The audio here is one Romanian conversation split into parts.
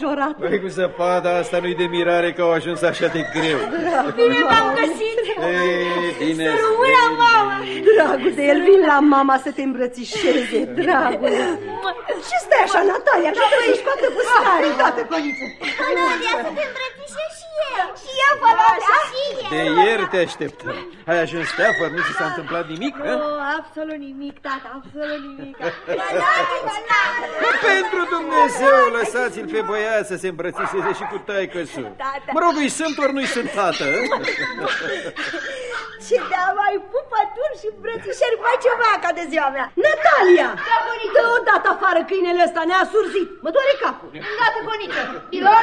îngrijorat. Păi cu zăpada asta nu-i de mirare că au ajuns așa de greu. Bine v-am găsit! Ei, bine, Să rămână, mamă! Dragul de el, vin la mama să te îmbrățișeze, dragul. Ce stai așa, Natalia? Ce te zici toată cu stare? Toată, coniță. Volodea să te îmbrățișe și eu! Și eu, Volodea! Și eu! De ieri te așteptăm. Ai ajuns teafăr, nu ți s-a întâmplat nimic? hă? Oh, absolut nimic, tata, absolut nimic. Pentru Dumnezeu, lăsați-l pe băiat să se îmbrățișeze și cu taică -su. Mă rog, îi sunt ori nu-i sunt tată? Ce da mai pupături și îmbrățișări, mai ceva ca de ziua mea. Natalia! Dă odată afară câinele ăsta, ne-a surzit. Mă doare capul. Îndată, bunică! Ilor,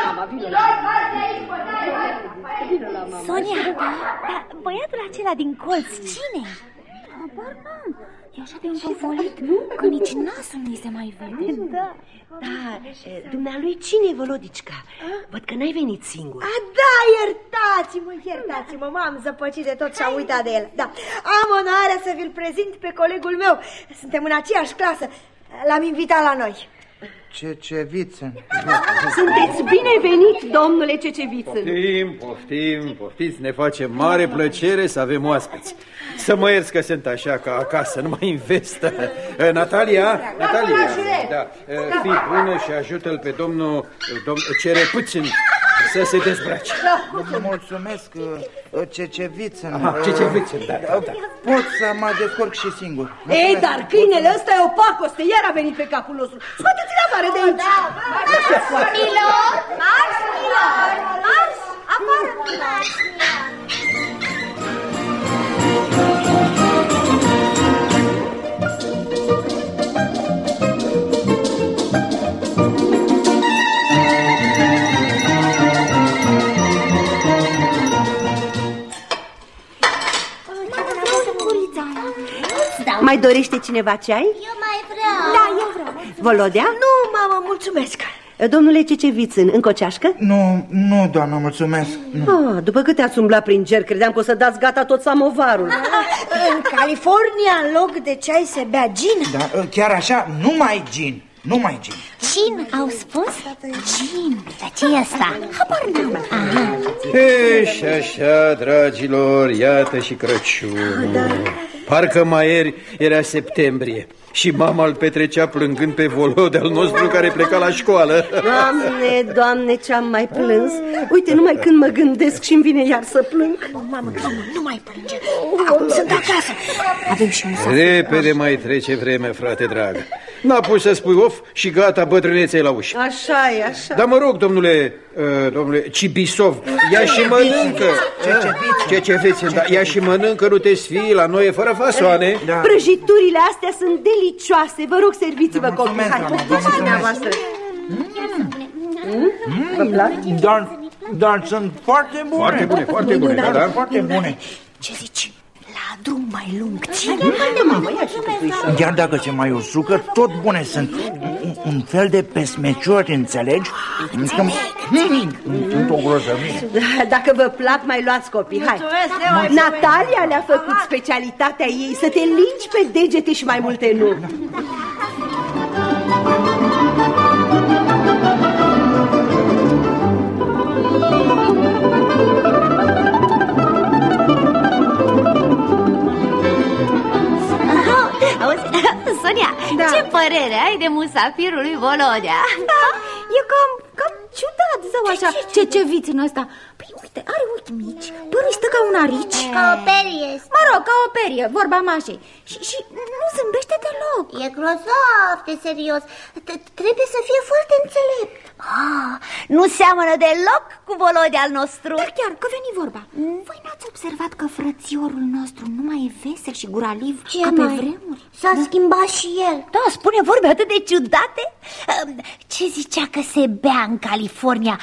Ilor, hai de aici, bă, hai, hai, hai. Sonia, dar băiatul acela din colț, cine Habar n-am. E așa de învovolit că nici nasul nu-i se mai vede. Da. Da, e, dumnealui cine e Volodicica? Văd că n-ai venit singur. A, da, iertați-mă, iertați-mă, m-am zăpăcit de tot și am uitat de el. Da, am onoarea să vi-l prezint pe colegul meu. Suntem în aceeași clasă. L-am invitat la noi. Ce, ce viță. Sunteți binevenit, domnule Ceceviță. Poftim, poftim, poftiți, ne face mare plăcere să avem oaspeți. Să mă ierți că sunt așa ca acasă, nu mai investă. Eh, Natalia, Natalia, da, eh, fii bună și ajută-l pe domnul, domn, cere puțin să se dezbrace. Mulțumesc, uh, ce, ce viță. Aha, ce, ce viță, da, da, da. Pot să mă descurc și singur. Ei, dar câinele ăsta e o pacoste, iar a venit pe capul nostru. Scoateți-l afară de aici. Milor, marș, Milor, marș, afară, marș, Mai dorește cineva ceai? Eu mai vreau. Da, eu vreau. Volodea? Nu, mamă, mulțumesc. Domnule Cecevițân, încă o ceașcă? Nu, nu, doamnă, mulțumesc. Nu. Ah, după câte ați umblat prin cer, credeam că o să dați gata tot samovarul. În California, în loc de ceai, se bea gin. Da, chiar așa, numai gin. Numai gin. Gin, au spus? Gin, dar ce e asta? Habar n-am. Aha. E, și așa, dragilor, iată și Crăciunul. Parcă mai ieri era septembrie și mama îl petrecea plângând pe volode al nostru care pleca la școală. Doamne, doamne, ce-am mai plâns. Uite, numai când mă gândesc și-mi vine iar să plâng. Mamă, mamă, nu mai plânge. Acum sunt acasă. Avem și un safir. Repede mai trece vreme, frate drag. N-a pus să spui of și gata, bătrânețe la ușă. Așa e, așa. Dar mă rog, domnule, uh, domnule Cibisov, ia și mănâncă. Ce ce veți, da, ia și mănâncă, nu te sfii, la noi e fără fasoane. Da. Prăjiturile astea sunt delicioase. Vă rog, serviți-vă copii. mulțumesc, Hai, doamnă, vă poftiți mulțumesc. dumneavoastră. Vă plac? Dar, dar sunt foarte bune. Foarte bune, foarte bune, da, da. Foarte bune. Ce zici? La drum mai lung, ține. Chiar dacă se mai usucă, tot bune sunt. Un, un fel de pesmeciori, înțelegi? Că, hmm, sunt o grozăvie. Da, Dacă vă plac, mai luați copii. Hai. Natalia le-a făcut specialitatea ei să te lingi pe degete și mai multe nu. Sonia, Da. ce părere ai de musafirul lui Volodea? Da, e cam, cam ciudat sau așa Ce ce vițin ăsta Păi uite, are ochi mici, părul stă ca un arici Ca o perie. Mă rog, ca o perie, vorba mașei și, și nu zâmbește deloc E grozav de serios. T- Trebuie să fie foarte înțelept. Ah, nu seamănă deloc cu Volodea al nostru. Dar chiar, că veni vorba Voi n-ați observat că frățiorul nostru nu mai e vesel și guraliv Ce ca pe mai? vremuri? S-a schimbat și el. Da, spune vorbe atât de ciudate. Um, Ce zicea că se bea în California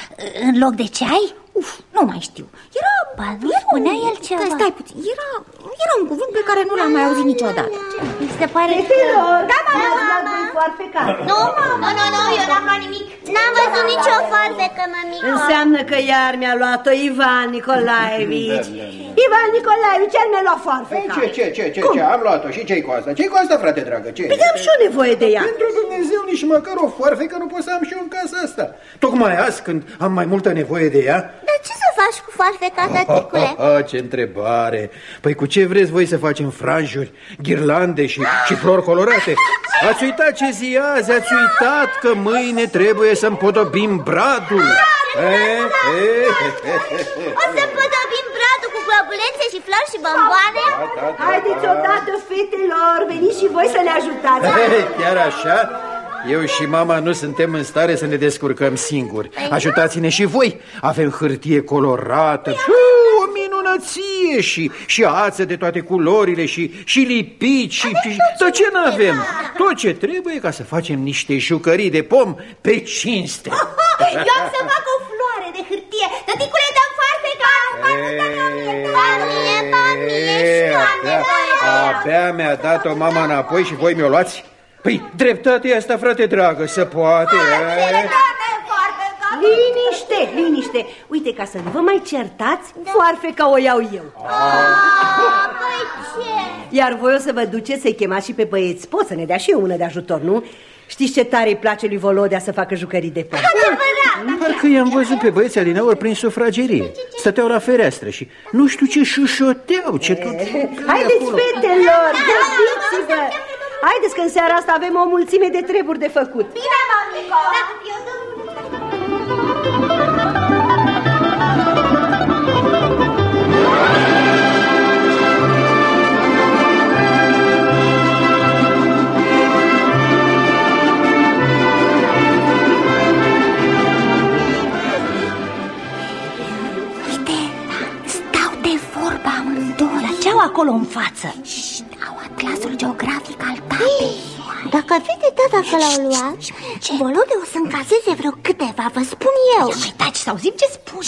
în loc de ceai? Uf, nu mai știu Era, Ba, nu era spunea el ceva. Stai, stai puțin, era, era un cuvânt pe care nu l-am mai auzit niciodată Mi se pare că... Fetelor, Da, mama, mama. foarfecat. Nu, nu, nu, nu, eu n-am luat nimic. N-am văzut nicio foarfecă, mămico. Înseamnă că iar mi-a luat-o Ivan Nicolaevici. Ivan Nicolaevici, iar mi-a luat foarfeca. Ce, ce, ce, ce, ce, am luat-o și ce-i cu asta? Ce-i cu asta, frate dragă, ce? Păi am și eu nevoie de ea. Pentru Dumnezeu, nici măcar o foarfecă nu pot să am și eu în casa asta. Tocmai azi, când am mai multă nevoie de ea, Dar ce să faci cu foarfeca, tăticule? Ah, ce întrebare! Păi cu ce vreți voi să facem franjuri, ghirlande și, și flori colorate? Ați uitat ce zi e azi? Ați uitat că mâine trebuie să împodobim bradul? E, e, e, e, e. O să podobim bradul cu globulețe și flori și bomboane? Haideți odată, fetelor, veniți și voi să ne ajutați. Ei, Chiar așa? Eu și mama nu suntem în stare să ne descurcăm singuri. Ajutați-ne și voi. Avem hârtie colorată, Uu, o minunăție și, și ață de toate culorile și, și lipici și, și... Dar ce n-avem? Tot ce trebuie ca să facem niște jucării de pom pe cinste. Eu am să fac o floare de hârtie. Tăticule, dăm foarfeca! Mie, mie, și eu am abia, nevoie de ea. abia mi-a dat-o mama înapoi și voi mi-o luați? Păi, dreptate e asta, frate dragă, se poate. e? Liniște, liniște. Uite, ca să nu vă mai certați, foarfeca o iau eu. Ah, păi ce? Iar voi o să vă duceți să-i chemați și pe băieți. Pot să ne dea și eu mână de ajutor, nu? Știți ce tare îi place lui Volodea să facă jucării de pom? Parcă i-am văzut pe băieții adineauri prin sufragerie. Stăteau la fereastră și nu știu ce șușoteau, ce tot... Haideți, fetelor, găsiți-vă! Haideți că în seara asta avem o mulțime de treburi de făcut. Bine, mămico! Acolo în față? Au atlasul geografic al tatei Dacă vede tata că l-au luat, Volode o să încaseze vreo câteva, vă spun eu. Ia mai taci să auzim ce spui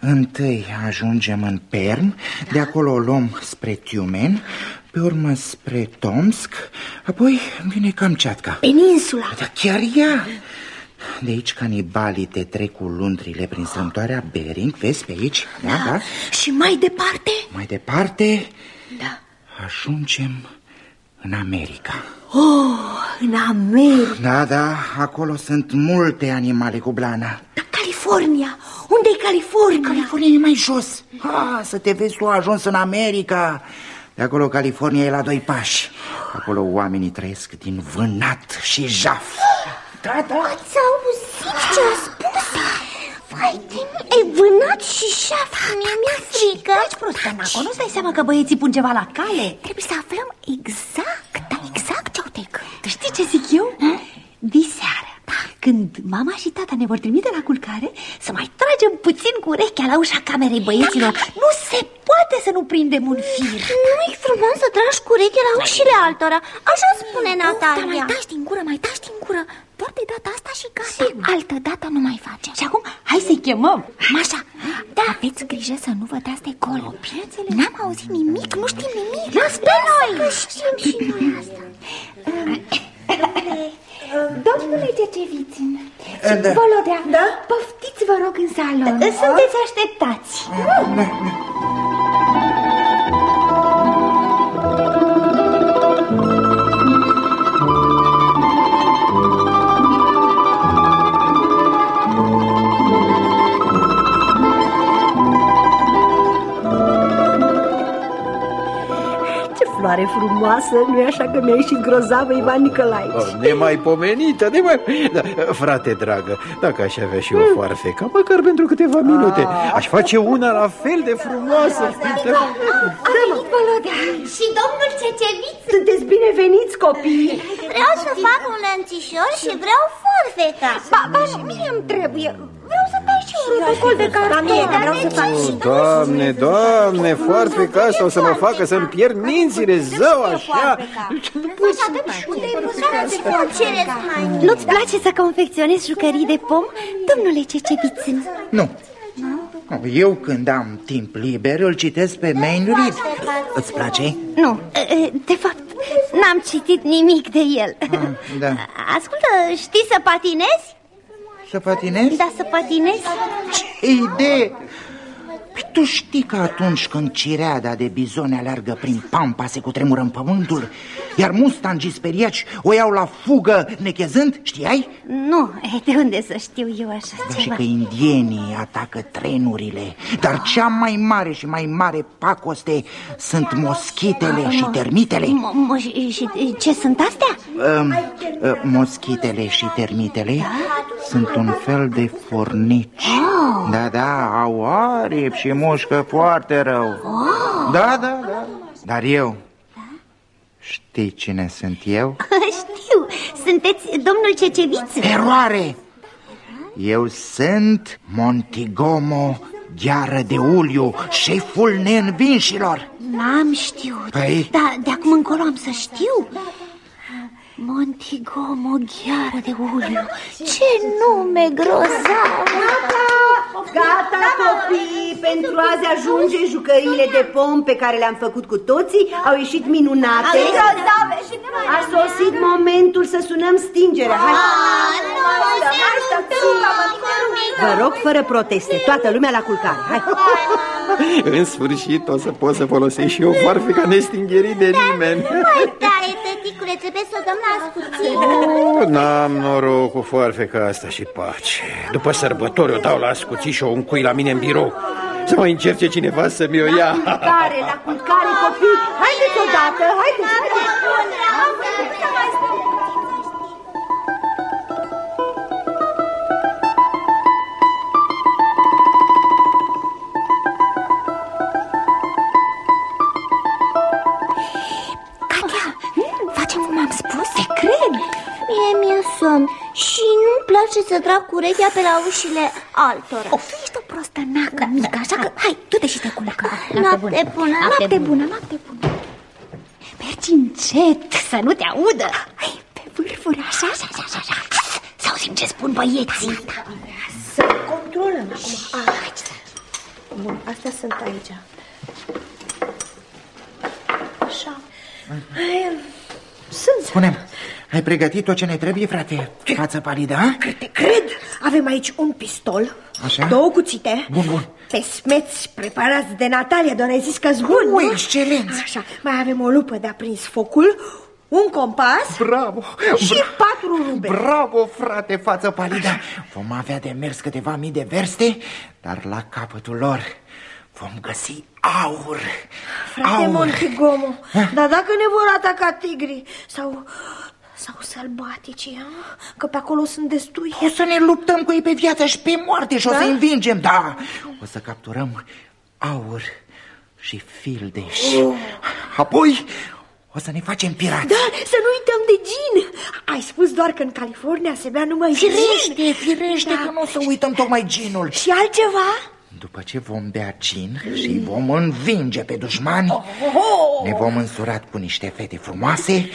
Întâi ajungem în Perm, de acolo o luăm spre Tiumen, pe urmă spre Tomsk, apoi vine Kamchatka. Peninsula Dar chiar ea! De aici canibalii te trec cu luntrile prin strâmtoarea Bering, vezi pe aici? Da, da. Și mai departe? Mai departe Da ajungem în America. Oh, în America Da, da, acolo sunt multe animale cu blana. Dar California, unde e California? California e mai jos. Ha, să te vezi tu ajuns în America. De acolo California e la doi pași. Acolo oamenii trăiesc din vânat și jaf. Da, da. Ați auzit ce a spus? Vai de mine, e vânat și șaf, mie mi-e frică. Taci prost, Panaco, nu-ți dai seama că băieții pun ceva la cale? Trebuie să aflăm exact, dar exact ce au de gând Tu știi ce zic eu? Diseară, când mama și tata ne vor trimite la culcare Să mai tragem puțin cu urechea la ușa camerei băieților Nu se poate să nu prindem un fir. Nu-i frumos să tragi cu ureche la ușile altora, așa spune Dar mai Natalia. taci din gură, mai taci din gură. Doar de data asta și gata. Altă dată nu mai facem. Și acum, hai să-i chemăm. Mașa, da. aveți grijă să nu vă dați de gol. N-am auzit nimic, nu știm nimic. Las pe noi! Că știm și noi asta. Domnule Cecevițin Da. Volodea, da? poftiți vă rog în salon Sunteți așteptați Ce floare frumoasă, nu-i așa că mi-a ieșit grozavă Ivan Nicolae? Oh, Nemaipomenită, nemai... Da, frate dragă, dacă aș avea și o foarfecă, măcar pentru câteva minute, aș face una la fel de frumoasă. Și domnul Ceceviț, Sunteți bineveniți, copii! vreau să fac un lănțișor și vreau foarfeca. Ba, ba și mie îmi trebuie protocol de carton vreau să fac și Doamne, doamne, foarfeca asta o să mă facă să-mi pierd mințile, zău, așa. cereți mai mult. Nu-ți place să confecționezi jucării de pom, domnule Cecevițin? Nu. Nu, Eu când am timp liber îl citesc pe Main Read. Îți place? Nu, e, e, de fapt, N-am citit nimic de el da. Ascultă, știi să patinezi? Să patinezi? Da, să patinezi Ce idee! Păi tu știi că atunci când cireada de bizone alergă prin pampa se cutremură în pământul Iar mustangii speriaci o iau la fugă nechezând, știai? Nu, e, de unde să știu eu așa Da, și ceva că indienii atacă trenurile Dar cea mai mare și mai mare pacoste sunt moschitele și termitele Mo- mo- și, și ce sunt astea? Um, uh, moschitele și termitele sunt un fel de fornici. Da, da, au aripi și mușcă foarte rău. Da, da, da. Dar eu Știi cine sunt eu? Știu, sunteți domnul Ceceviță. Eroare! Eu sunt Montigomo Gheară de Uliu, șeful neînvinșilor. N-am știut. Păi? Da, de acum încolo am să știu Montigomo, gheară de uliu Ce nume grozav! Gata, copii, pentru azi ajunge jucăriile de pom pe care le-am făcut cu toții. Au ieșit minunate. Grozave și ne mai A sosit momentul să sunăm stingerea. Hai, vă rog fără proteste, toată lumea la culcare. Hai, În sfârșit o să pot să folosesc și eu farfica nestingherit de nimeni. Mai tare, tăticule, trebuie să o dăm la ascuțit Oh, N-am noroc cu foarfeca asta și pace. După sărbători o dau la ascuții și o încui la mine în birou. Să mai încerce cineva să mi-o ia. Culcare, la culcare, copii Haideți odată, haideți Katia, să trag cu urechea pe la ușile altora. O, tu ești o prostă nacă mică, așa că hai, du-te și te culcă Noapte bună, Noapte bună, noapte bună. Mergi încet, să nu te audă. Hai, pe vârfuri, așa, așa, așa, așa, așa. Să auzim ce spun băieții. Să controlăm acum. Ah, Bun, astea sunt aici. Așa. Ai, Sunt. Spune ai pregătit tot ce ne trebuie, frate? Față palidă, a? Te cred. Avem aici un pistol, Așa? două cuțite, Bun, bun. pesmeți preparați de Natalia, doar ai zis că bun, Oh, nu? excelent! Așa, mai avem o lupă de aprins focul, un compas Bravo! și patru rube. Bravo, frate, față palidă! Vom avea de mers câteva mii de verste, dar la capătul lor vom găsi aur. Frate aur. Montigomo, dar dacă ne vor ataca tigrii sau, sau sălbaticii, a? că pe acolo sunt destui. O să ne luptăm cu ei pe viață și pe moarte și o să Da? învingem, da! O să capturăm aur și fildeș. Apoi o să ne facem pirați. Da, să nu uităm de gin. Ai spus doar că în California se bea numai Firește, gin. firește Da. că nu o să uităm tocmai ginul. Și altceva? După ce vom bea gin și îi vom învinge pe dușmani, Oh! ne vom însurat cu niște fete frumoase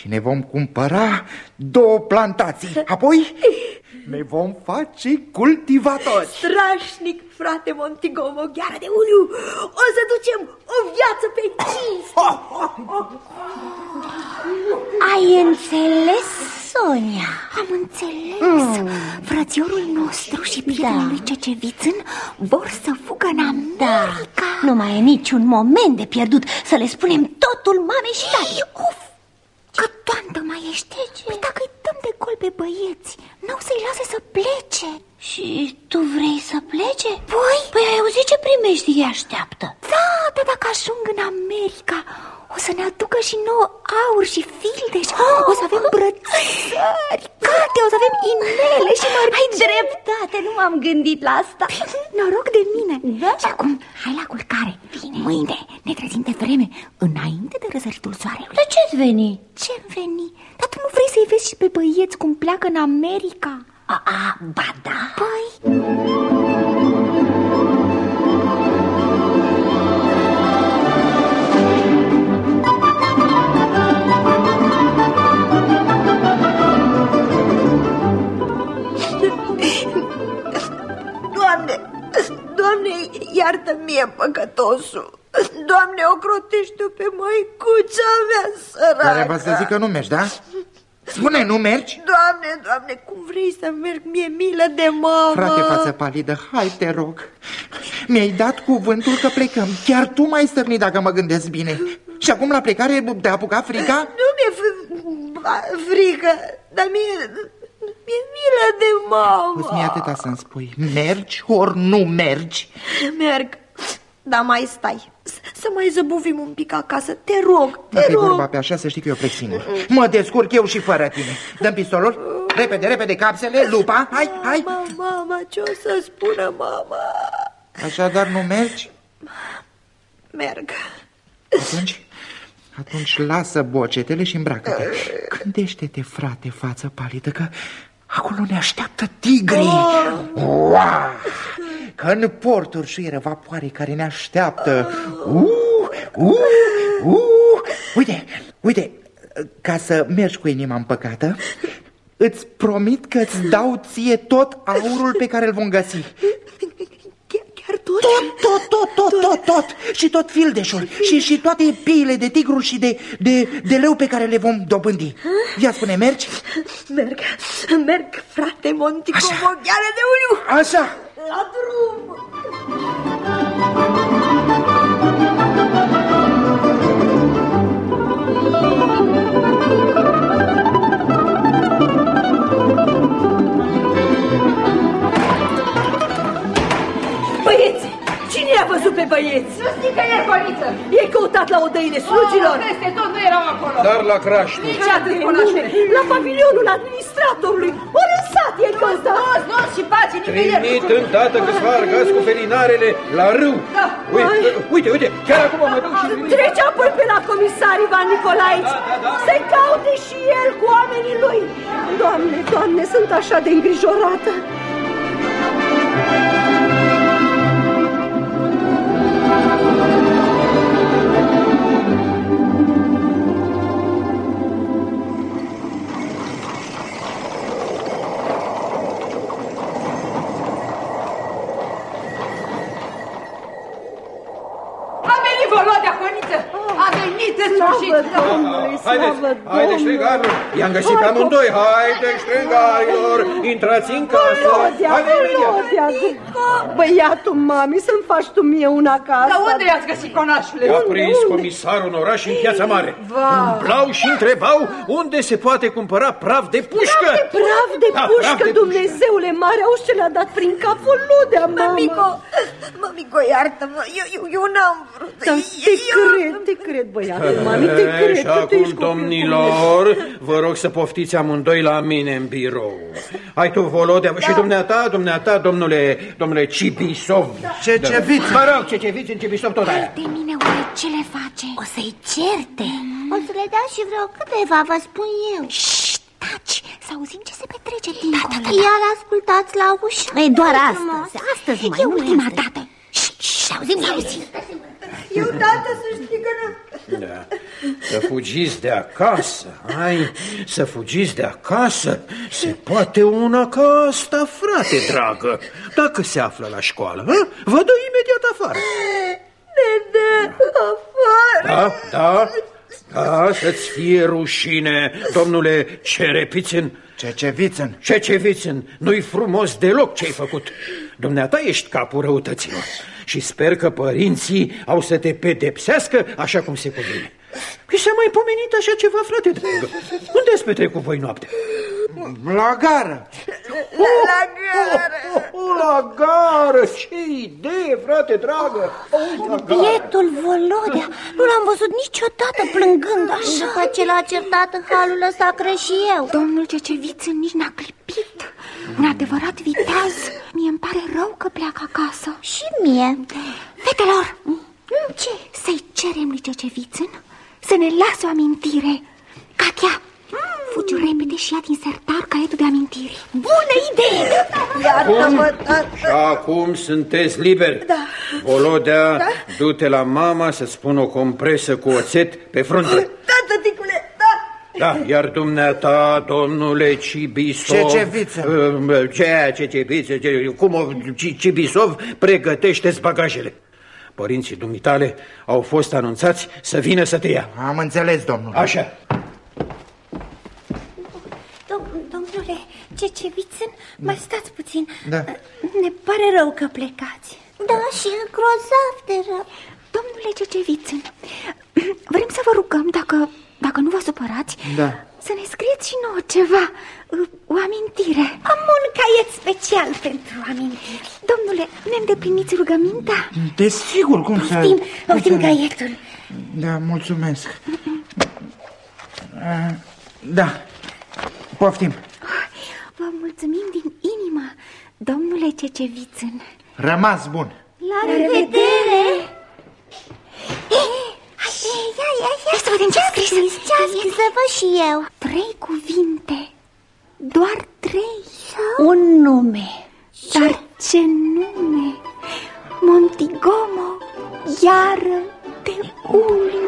și ne vom cumpăra două plantații. Apoi ne vom face cultivatori. Strașnic, frate Montigomo, gheara de uliu. O să ducem o viață pe cinste. Ai înțeles, Sonia? Am înțeles mm. Frățiorul nostru și prietenul da. lui Cecevițân vor să fugă în America da. Nu mai e niciun moment de pierdut Să le spunem totul mamei și tati Uf, că toantă mai ești Păi dacă îi dăm de gol pe băieți N-au să-i lase să plece. Și tu vrei să plece? Păi, păi ai auzit ce primești? Ei așteaptă. Da, dar dacă ajung în America o să ne aducă și nouă aur și fildeș O să avem brățări, carte, o să avem inele și mărgini Ai dreptate, nu m-am gândit la asta Noroc de mine da? Și acum, hai la culcare Bine. Mâine ne trezim de vreme Înainte de răsăritul soarelui De ce-ți veni? Ce-mi veni? Dar tu nu vrei să-i vezi și pe băieți cum pleacă în America? A, a, ba da Păi... Doamne, Doamne, iartă mie păcătosul. Doamne, ocrotește-o pe măicuța mea săracă. Care va să zică nu mergi, da? Spune, nu mergi? Doamne, doamne, cum vrei să merg? Mi-e milă de mamă. Frate, față palidă, hai te rog. Mi-ai dat cuvântul că plecăm. Chiar tu mai stărni dacă mă gândesc bine. Și acum la plecare te-a apucat frica? Nu mi-e fr- frică, dar mie, mi-e milă de mamă. Îți mi atâta să-mi spui. Mergi ori nu mergi? Merg, dar mai stai. S- Să mai zăbuvim un pic acasă, te rog, te Dacă e rog. vorba pe așa, să știi că eu plec singur. Mă descurc eu și fără tine. Dăm pistolul? Repede, repede, capsele, lupa, hai, hai. Mama, mama, ce o să spună mama? Așadar nu mergi? Merg. Atunci, atunci lasă bocetele și îmbracă-te. Gândește-te, frate, față palidă, că acolo ne așteaptă tigrii. Wow! Că în porturi și vapoare care ne așteaptă. Uh, uh, uh. Uite, uite, ca să mergi cu inima împăcată, îți promit că îți dau ție tot aurul pe care îl vom găsi. Chiar, chiar tot? Tot, tot, tot, tot, tot, tot. Și tot fildeșul. Și, și toate piile de tigru și de, de, de leu pe care le vom dobândi. Ia spune, mergi? Merg, merg, frate Montico, Așa. mogheară de uliu. Așa. La drum. La odăile slugilor! Peste tot nu erau acolo! Dar la Craștu. Ce atât cunoaște? La pavilionul administratorului! Ori în sat e căutat! Toți, nu și pace, nicăieri! Trimit îndată câțiva argați cu felinarele la râu. Da. Uite, uite, uite, chiar acum mă duc și... Trece apoi pe la comisar Ivan Nicolaici Să-i caute și el cu oamenii lui Doamne, doamne, sunt așa de îngrijorată I-am găsit pe amândoi! Haideți, ștregarilor! Intrați în casă! Volodea, Haide imediat! Volodea Băiatul mami, să-mi faci tu mie una ca Dar asta unde i-ați găsit conașule? I-a prins comisarul în oraș și în piața mare. Umblau și întrebau unde se poate cumpăra praf de pușcă. Praf de Da, pușcă, praf de Dumnezeule mare, auzi ce le-a dat prin cap Volodea, mama Mămico, mămico, iartă-mă, eu, eu, eu n-am vrut. Dar te Eu- cred, te cred, băiatul mami, te E, cred și că tu acum, ești copil cu mine. domnilor, vă rog să poftiți amândoi la mine în birou. Hai tu, Volodea, și dumneata, dumneata, domnule, domnule Cibisov. Ce ceviți? Mă rog, ce ceviți în Cibisov tot aia. De mine oare ce le face? O să-i certe O să le dea și vreo câteva, vă spun eu Șt, taci, să auzim ce se petrece dincolo. Iar ascultați la ușă E doar Frumos. astăzi, astăzi numai, E nu ultima astăzi. dată. Șt, șt, să auzim, să auzim. Eu, tată, să știi că nu... Da. Să fugiți de acasă, ai, să fugiți de acasă, se poate una ca asta, frate dragă, dacă se află la școală, hă? vă dă imediat afară. Ne dă afară. Da, da, da, să-ți fie rușine, domnule Cerepițin. Ce cevițăn? Ce Cevițin, nu-i frumos deloc ce-ai făcut. Dumneata ești capul răutăților și sper că părinții au să te pedepsească așa cum se cuvine. Păi s-a mai pomenit așa ceva, frate dragă. Unde ați petrecut voi noaptea? La gară. La gară. Oh, oh, la gară! Ce idee, frate dragă! Oh, la gară! Bietul Volodea, nu l-am văzut niciodată plângând așa. După ce l-a certat în halul ăsta, cred și eu Domnul Ceceviță nici n-a clipit. Un adevărat viteaz. Mie îmi pare rău că pleacă acasă. Și mie Fetelor, ce? Să-i cerem lui Cecevițân să ne lase o amintire. Katia, fugi repede și ia din sertar caietul de amintiri. Bună idee! Iartă-mă, tată. Și acum sunteți liberi. Da. Volodea, da? du-te la mama să-ți pun o compresă cu oțet pe frunte. Tată, ticule, da. Da, iar dumneata, domnule Cibisov... Ceceviță. uh, Ce, ce, ce, ce, ce, cum o, Ci- Cibisov, pregătește-ți bagajele. Părinții dumitale au fost anunțați să vină să te ia. Am înțeles, domnule. Așa. Dom domnule Cecevițân, mai stați puțin. Da. Ne pare rău că plecați. Da, și e grozav de rău. Domnule Cecevițân, vrem să vă rugăm, dacă, dacă nu vă supărați, Da. Să ne scrieți și nouă ceva, o amintire. Am un caiet special pentru amintiri. Domnule, ne îndepliniți rugămintea? Desigur, cum să... Poftim, cum poftim să- caietul. Da, mulțumesc. Uh, Da, poftim. Vă mulțumim din inimă, domnule Cecevițân. Rămas bun. La revedere! Ia, ia, ia, să vedem ce-a scris. Ce-a scris să văd și eu? Trei cuvinte, doar trei. Un nume, dar ce nume? Montigomo, iară de ulu.